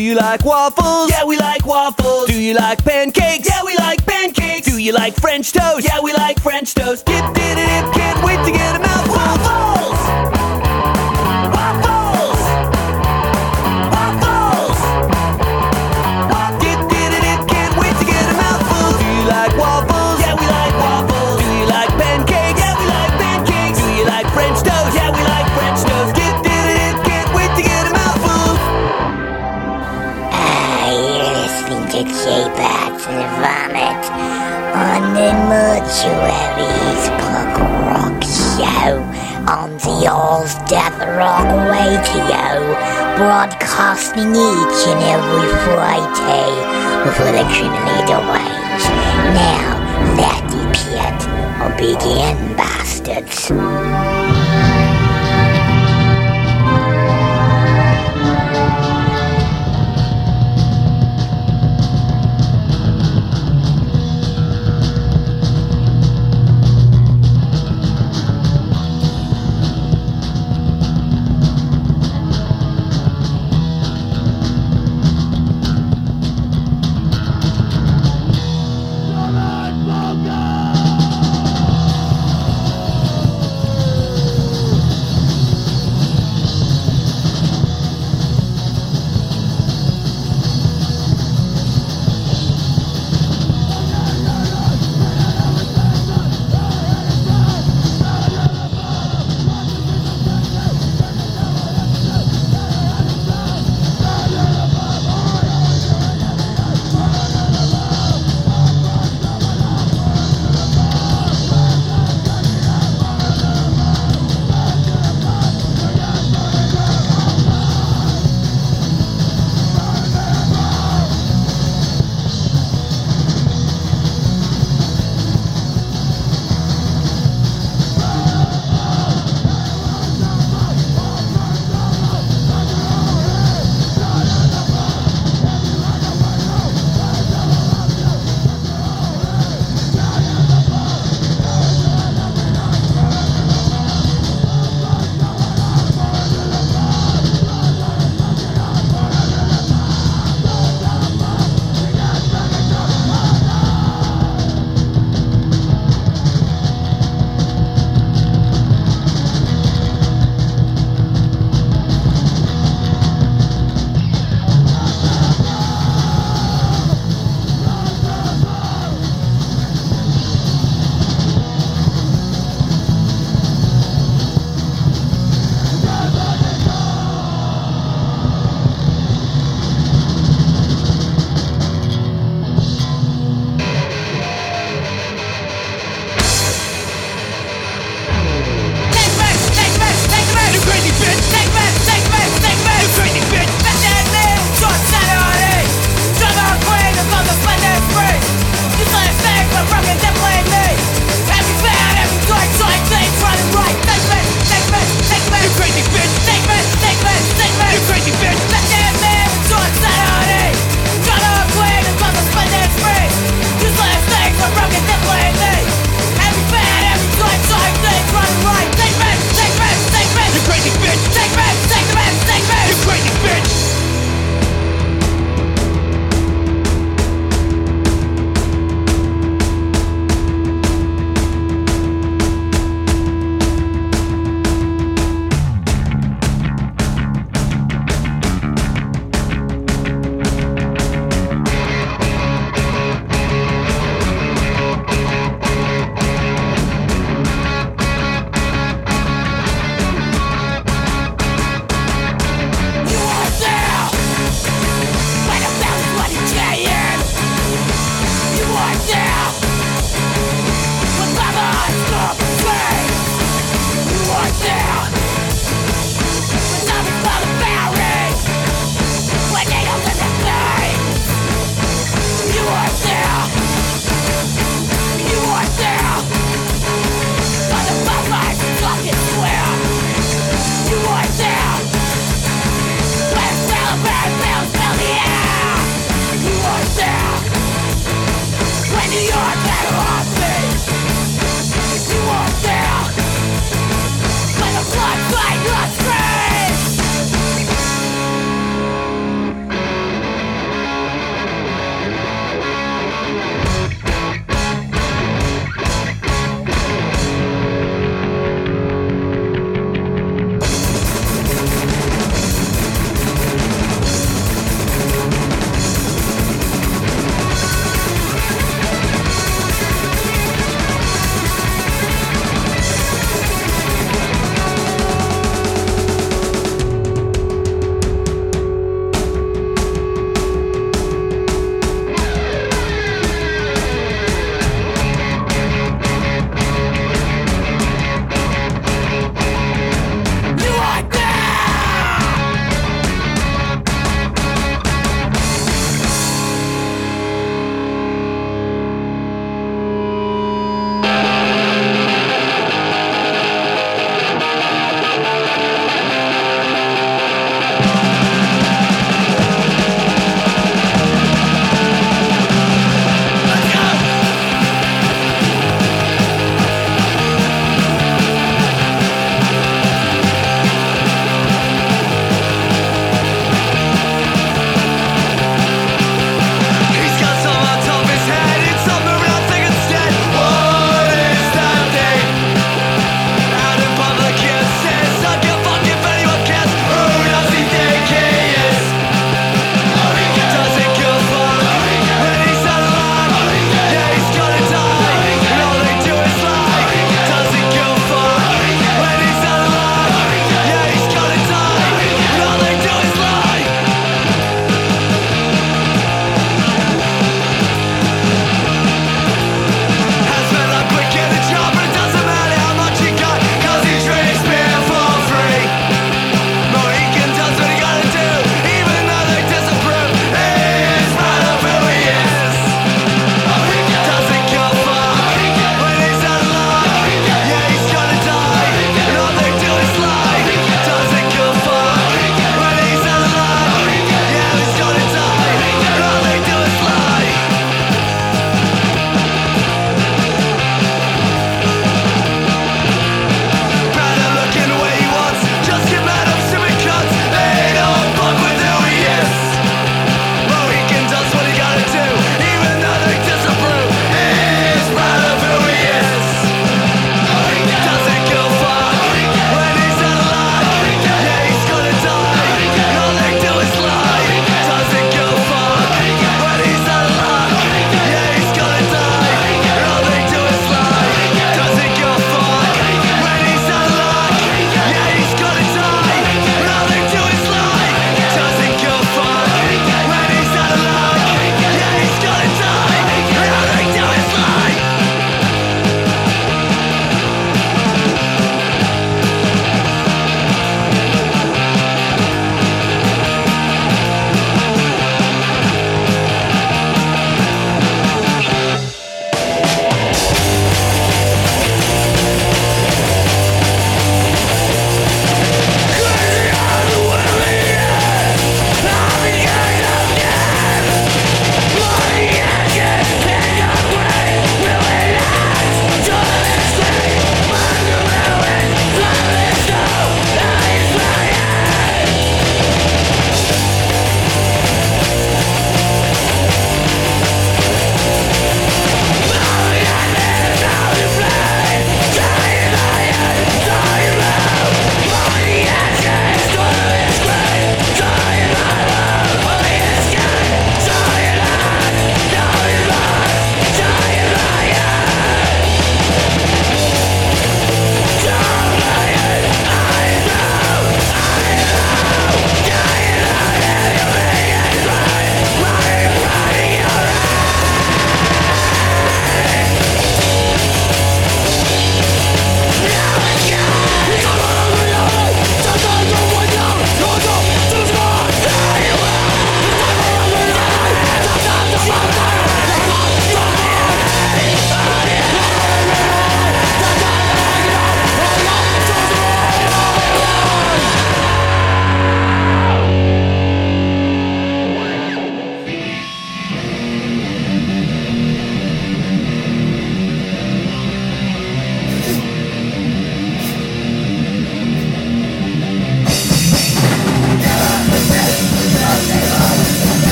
you like waffles? Yeah, we like waffles. Do you like pancakes? Yeah, we like pancakes. Do you like French toast? Yeah, we like French toast. Dip, dip, dip, can't wait to get a mouthful. Waffles! On the All's Death Rock Radio, broadcasting each and every Friday for the criminally deranged. Now, let the pit oh, begin, bastards.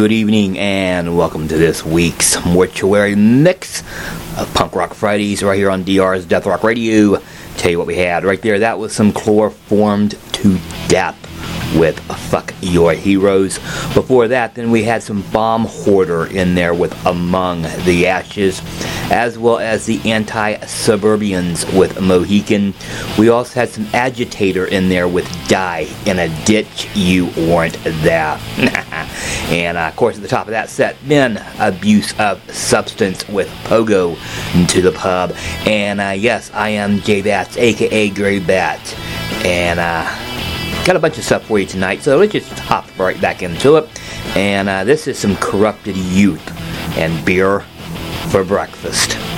Good evening and welcome to this week's Mortuary Mix of Punk Rock Fridays right here on DR's Death Rock Radio. Tell you what we had right there. That was some chloroformed to death with Fuck Your Heroes. Before that, then we had some Bomb Hoarder in there with Among the Ashes, as well as the Anti Suburbians with Mohican. We also had some Agitator in there with Die in a Ditch You Weren't and uh, of course, at the top of that set, then Abuse of Substance with Pogo to the Pub. And uh, yes, I am J Bats, aka Gray Bat. And uh, got a bunch of stuff for you tonight, so let's just hop right back into it. And uh, this is some corrupted youth and beer for breakfast.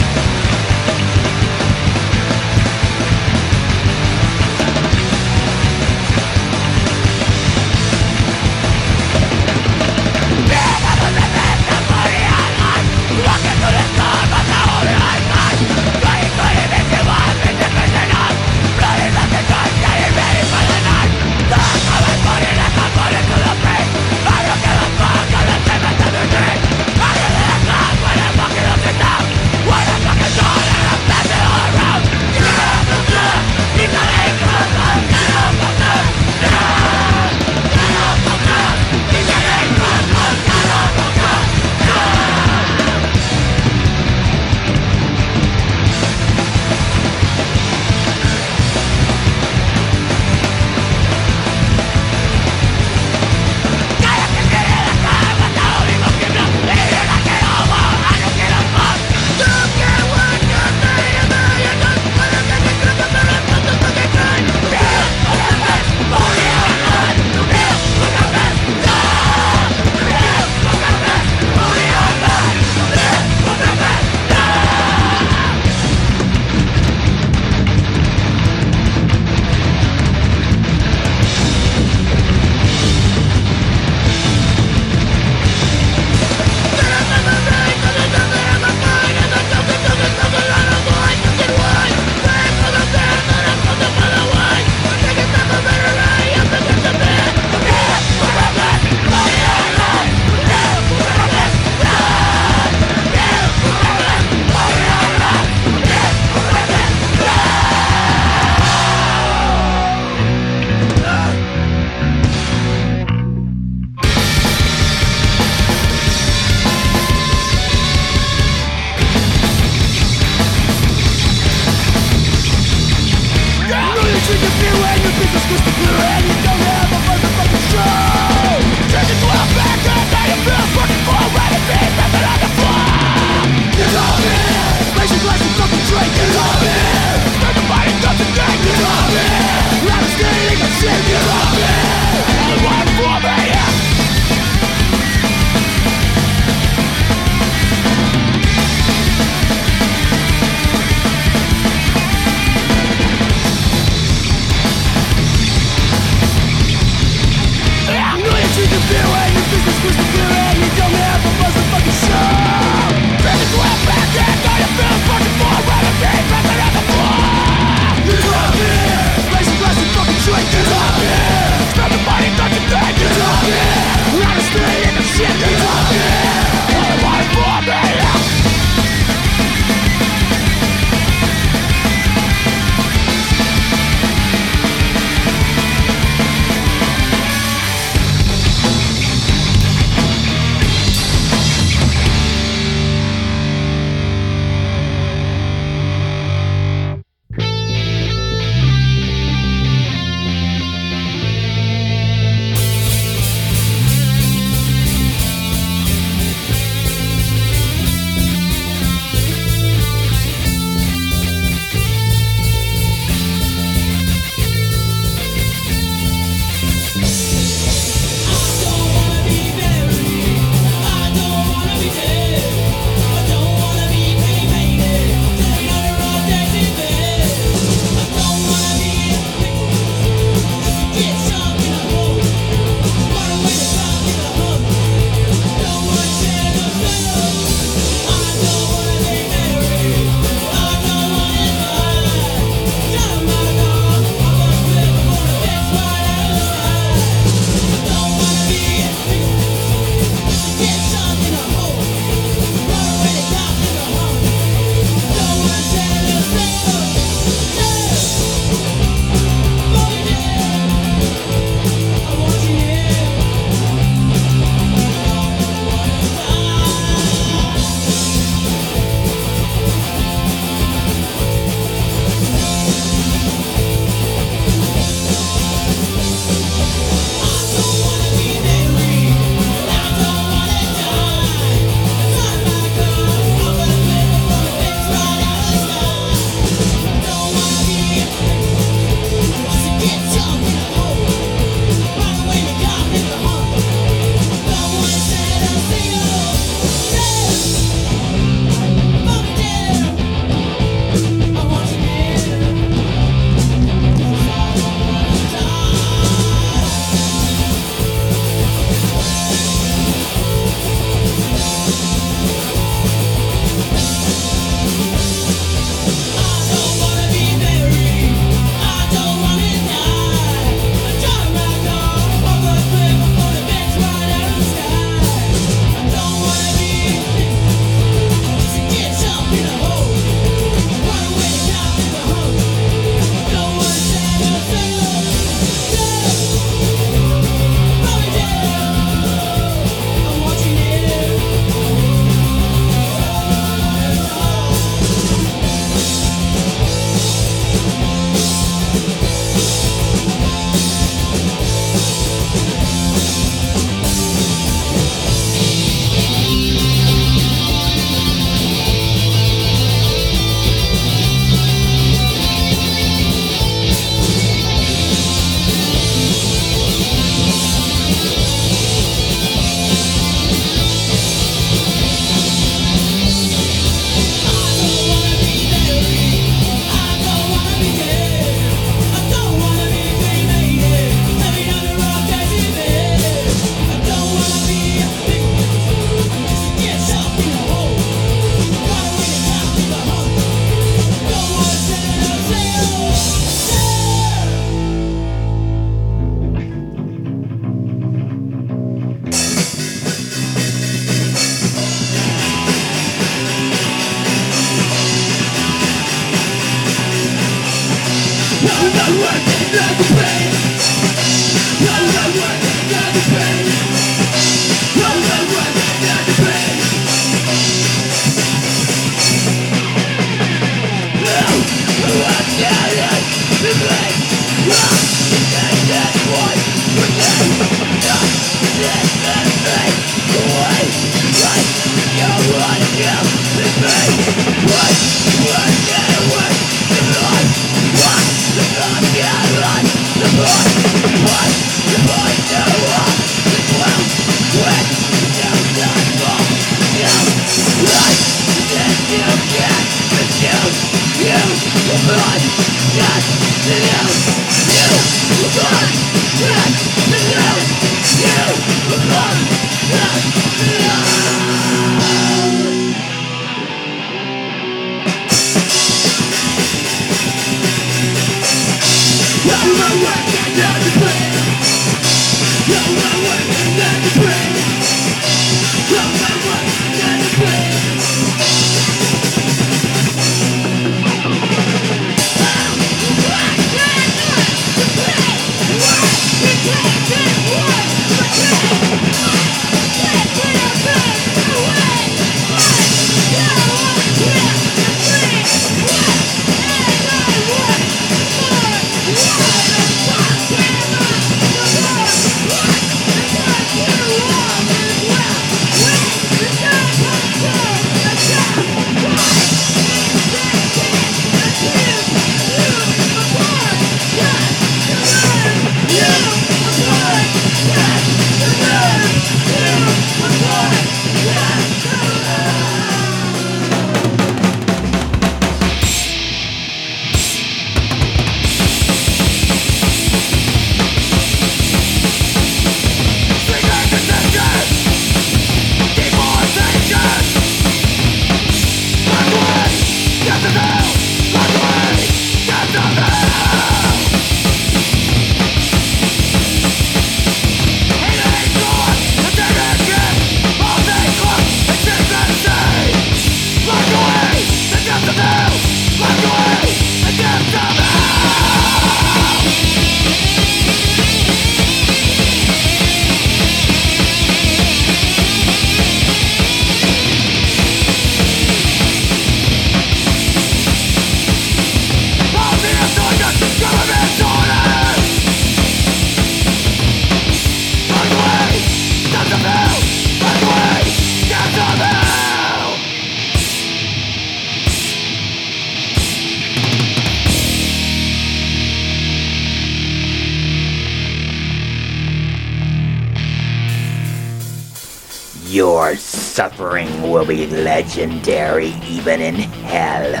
Be legendary even in hell.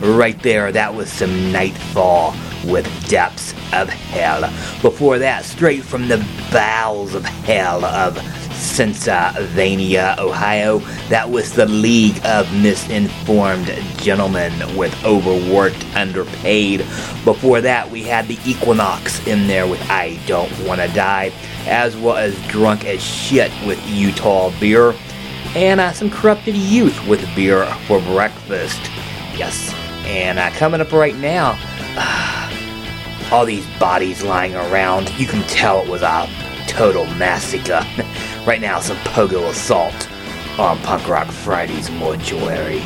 right there, that was some Nightfall with Depths of Hell. Before that, straight from the bowels of hell of Pennsylvania, Ohio, that was the League of Misinformed Gentlemen with Overworked, Underpaid. Before that, we had the Equinox in there with I Don't Wanna Die, as well as Drunk as Shit with Utah Beer, and uh, some Corrupted Youth with Beer for Breakfast. Yes, and uh, coming up right now, all these bodies lying around, you can tell it was a total massacre. right now, some pogo assault on Punk Rock Friday's Mortuary.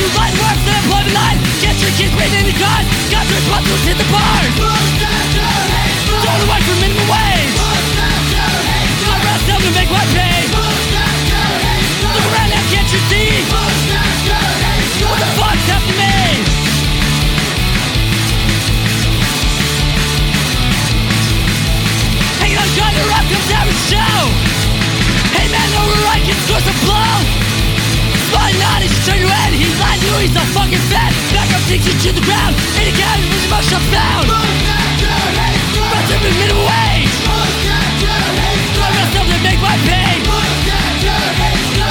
You line work for employment line. Get your kids waiting in the cars. Got your responsibilities hit the bars. Don't work for minimum wage. Rest time to make my pay. On, he's turn your. He's lying to you, he's a fucking fat. Back up, takes you to the ground. In a with your mouth shut down. Rest up in minimum wage. Rest up to make my pay?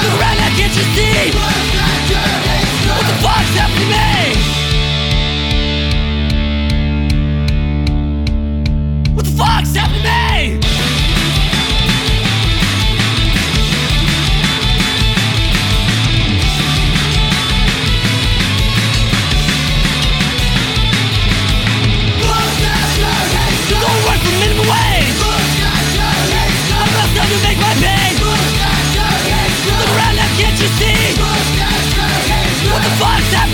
Look around now, can't you see? What the fuck's happened to me? What the fuck's happened to me? What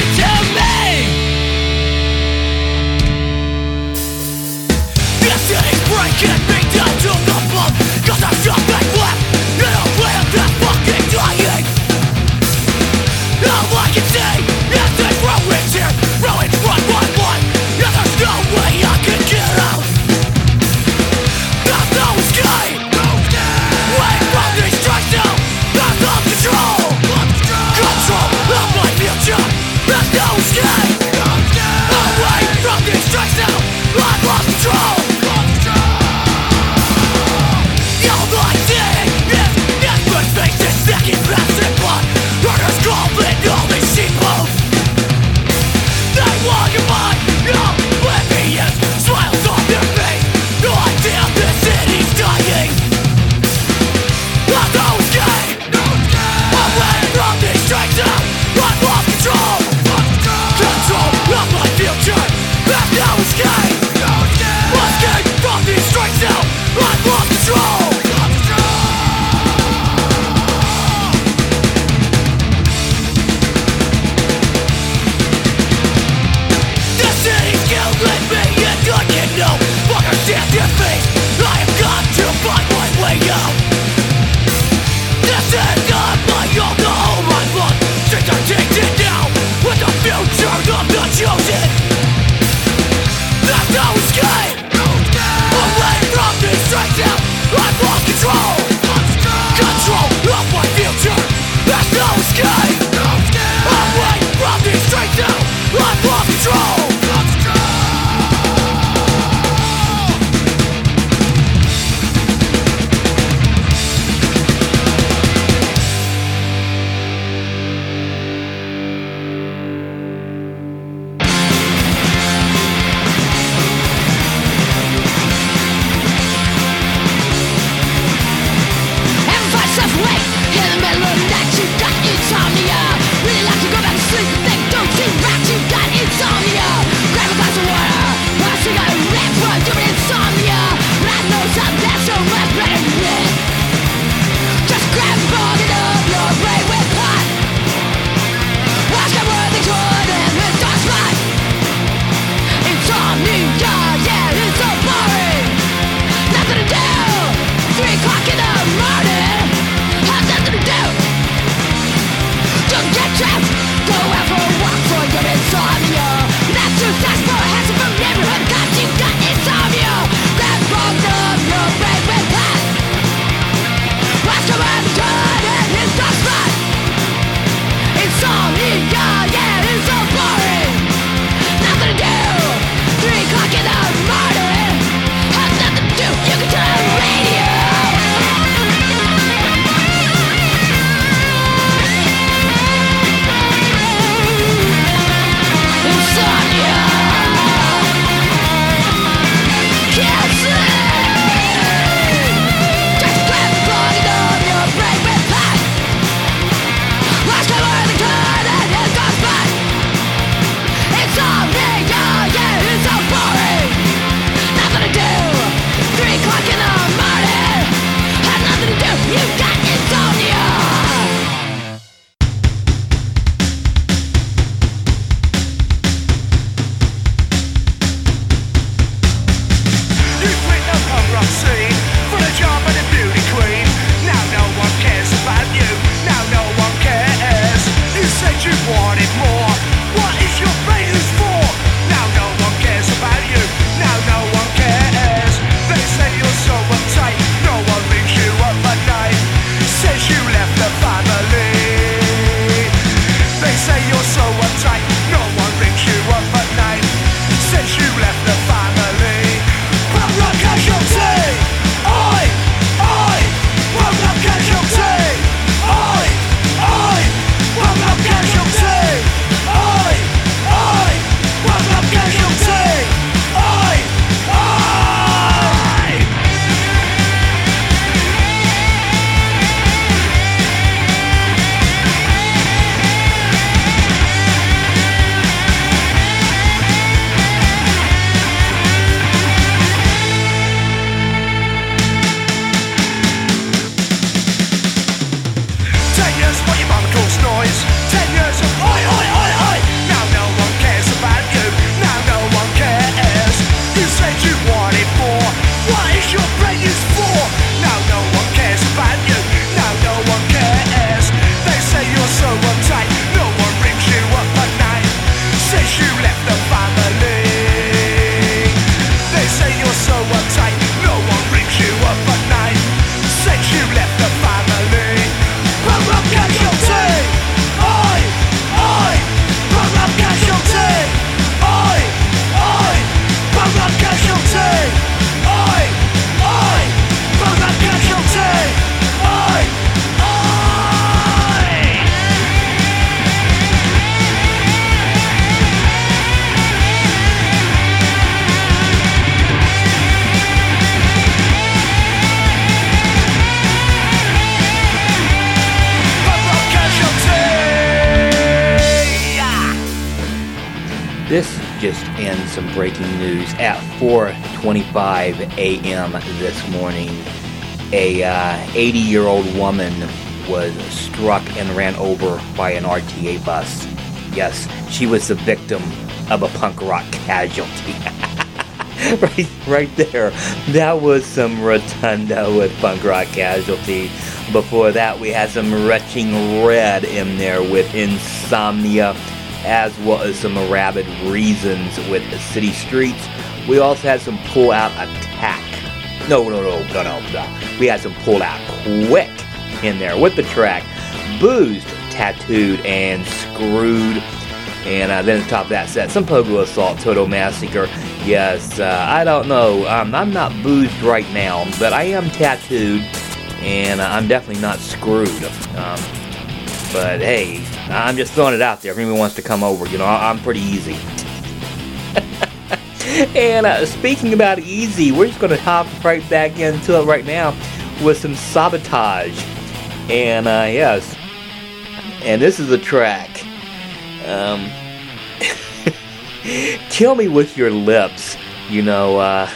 say you're so 4:25 a.m. this morning. A uh, 80-year-old woman was struck and ran over by an RTA bus. Yes, she was the victim of a punk rock casualty. right, right there. That was some rotunda with punk rock casualty. Before that, we had some retching red in there with insomnia, as well as some rabid reasons with the city streets. We also had some pull out attack. No, no, no, no, no, no. We had some pull out quick in there with the track. Boozed, tattooed, and screwed. And uh, then top of that set, some Pogo Assault, Total Massacre. Yes, uh, I don't know. Um, I'm not boozed right now, but I am tattooed, and uh, I'm definitely not screwed. Um, but hey, I'm just throwing it out there. If anyone wants to come over, you know, I- I'm pretty easy. and uh, speaking about easy, we're just to hop right back into it right now with some sabotage. And uh, yes, and this is a track. Um, kill me with your lips. You know, uh,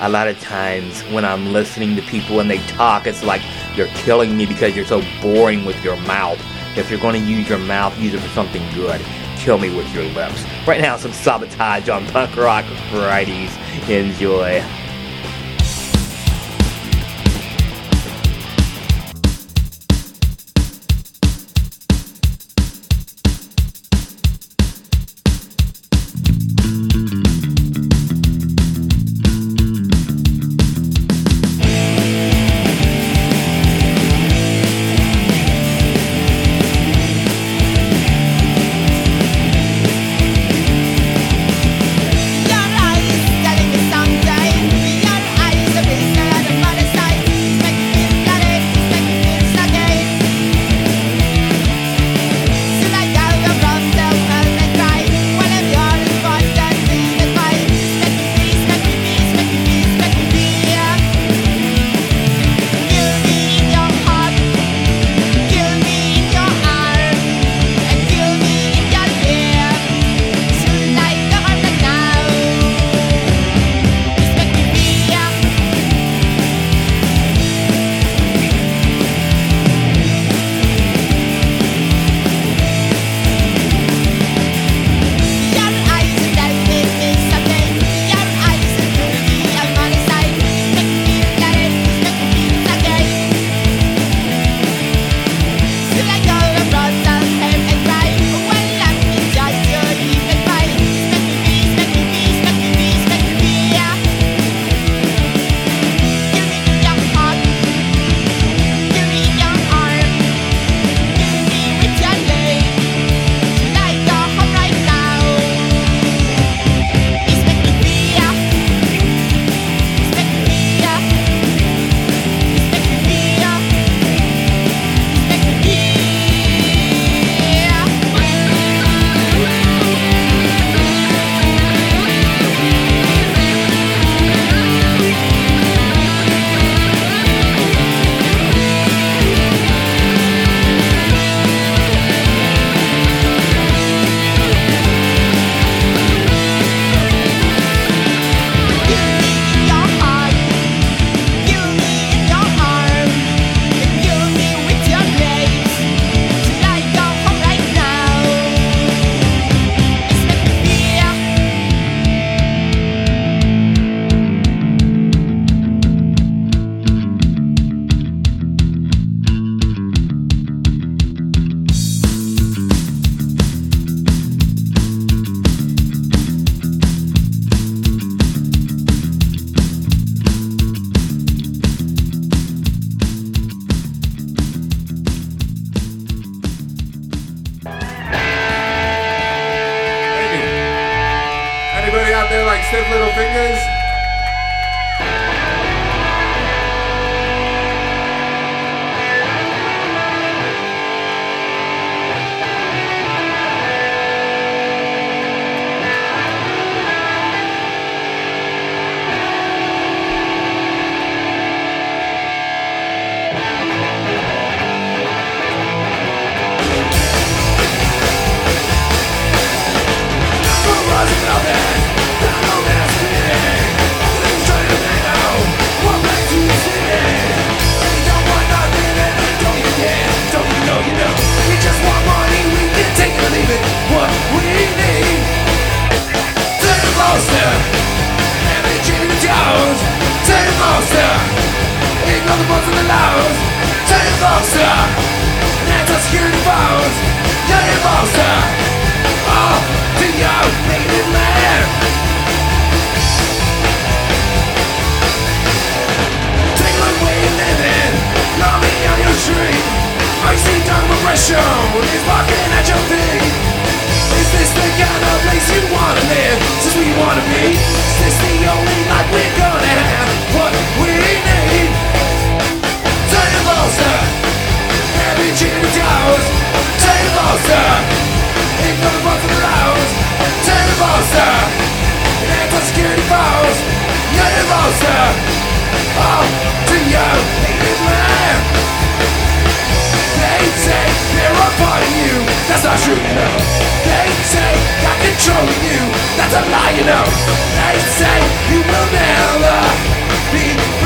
a lot of times when I'm listening to people and they talk, it's like you're killing me because you're so boring with your mouth. If you're going to use your mouth, use it for something good. Kill me with your lips. Right now, some sabotage on Punk Rock Fridays. Enjoy. shown is barking at your feet? Is this the kind of place you wanna live? Is this where you wanna be, is this the only life we're gonna have? What we need? Take a monster, heavy chin towers. Take a monster, in for the monster hours. Take a monster, and anti-security powers. Take a monster. They're applauding you. That's not true, you know. They say I'm you. That's a lie, you know. They say you will never be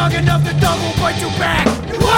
young enough to double, bite you back.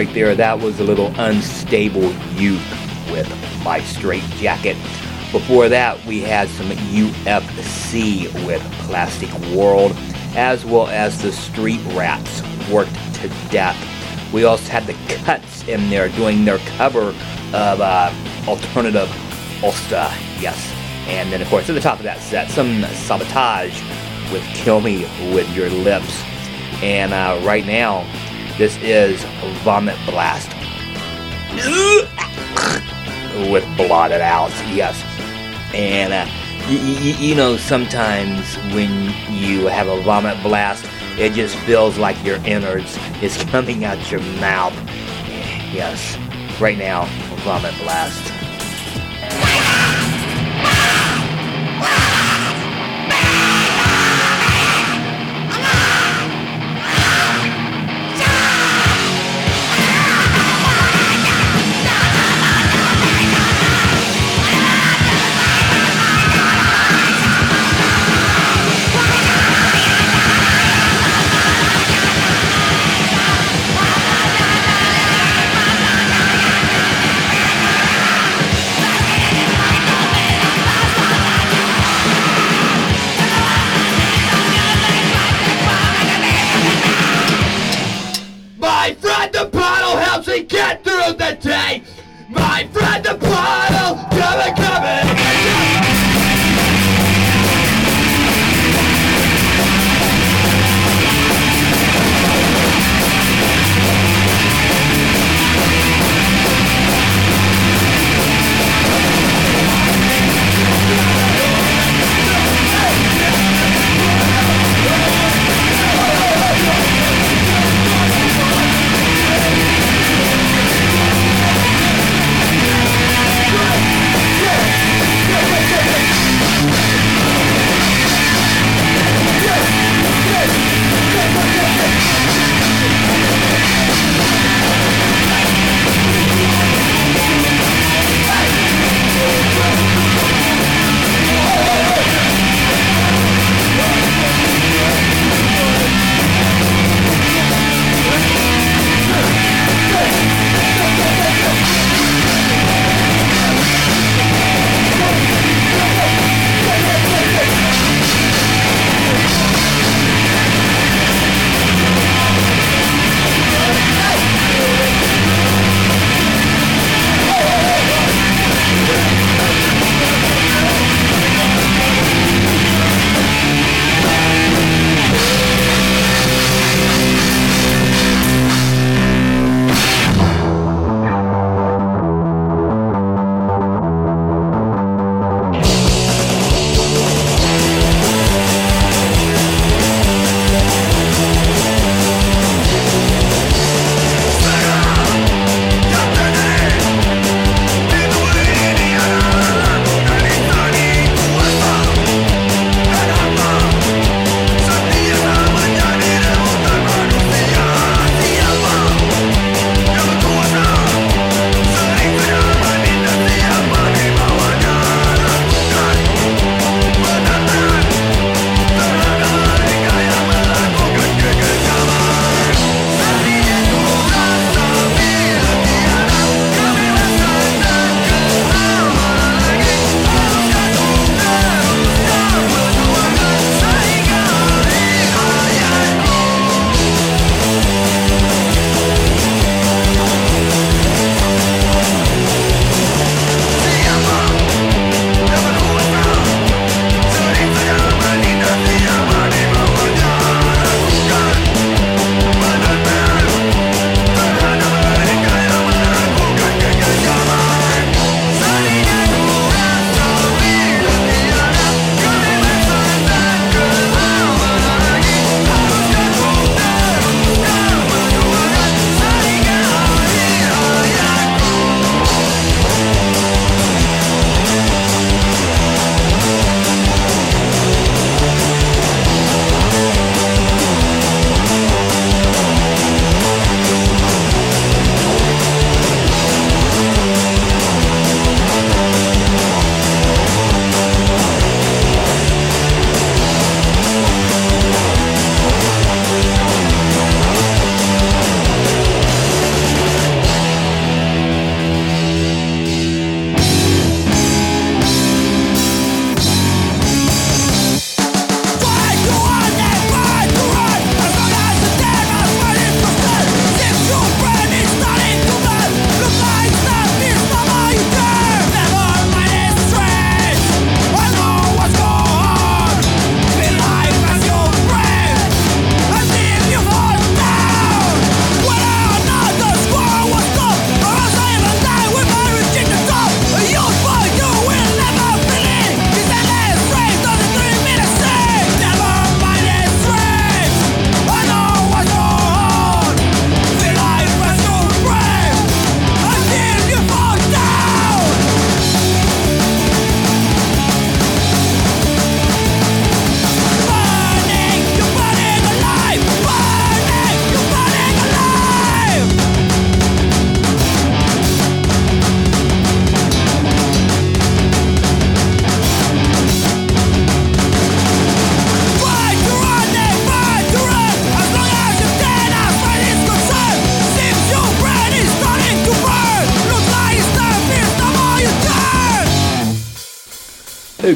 Right there, that was a little unstable youth with my straight jacket. Before that, we had some UFC with Plastic World, as well as the Street Rats worked to death. We also had the Cuts in there doing their cover of uh, Alternative Ulster, yes. And then, of course, at the top of that set, some Sabotage with Kill Me With Your Lips. And uh, right now, this is Vomit Blast. With blotted out, yes. And uh, y- y- you know, sometimes when you have a vomit blast, it just feels like your innards is coming out your mouth. Yes, right now, vomit blast.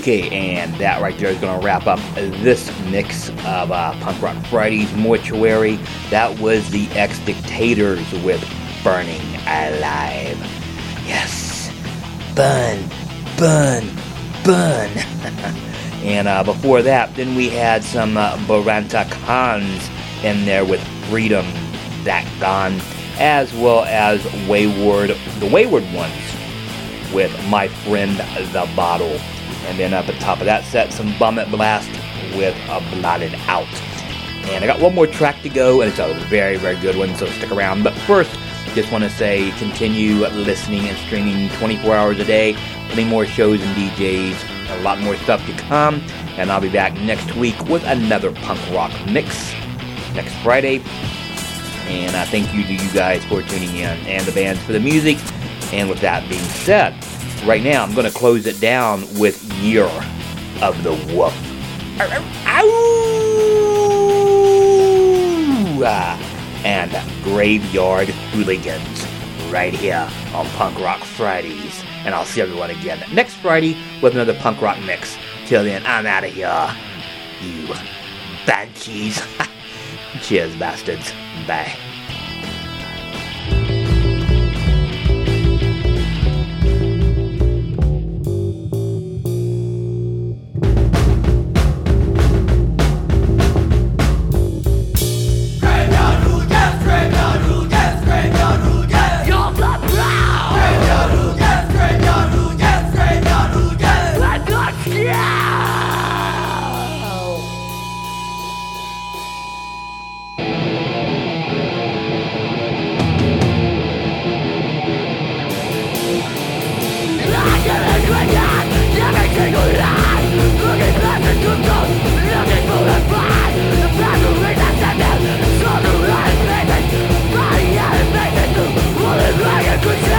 Okay, and that right there is going to wrap up this mix of uh, Punk Rock Fridays Mortuary. That was the Ex Dictators with Burning Alive. Yes, burn, burn, burn. and uh, before that, then we had some uh, Baranta Khans in there with Freedom That Gone, as well as Wayward, the Wayward Ones with My Friend the Bottle. And then up at the top of that set, some Vomit Blast with a Blotted Out. And I got one more track to go, and it's a very, very good one, so stick around. But first, just want to say continue listening and streaming 24 hours a day. Plenty more shows and DJs, a lot more stuff to come. And I'll be back next week with another punk rock mix next Friday. And I thank you to you guys for tuning in and the bands for the music. And with that being said, right now I'm going to close it down with Year of the Wolf. And Graveyard Hooligans right here on Punk Rock Fridays. And I'll see everyone again next Friday with another punk rock mix. Till then, I'm out of here. You banshees. Cheers, bastards. Bye. could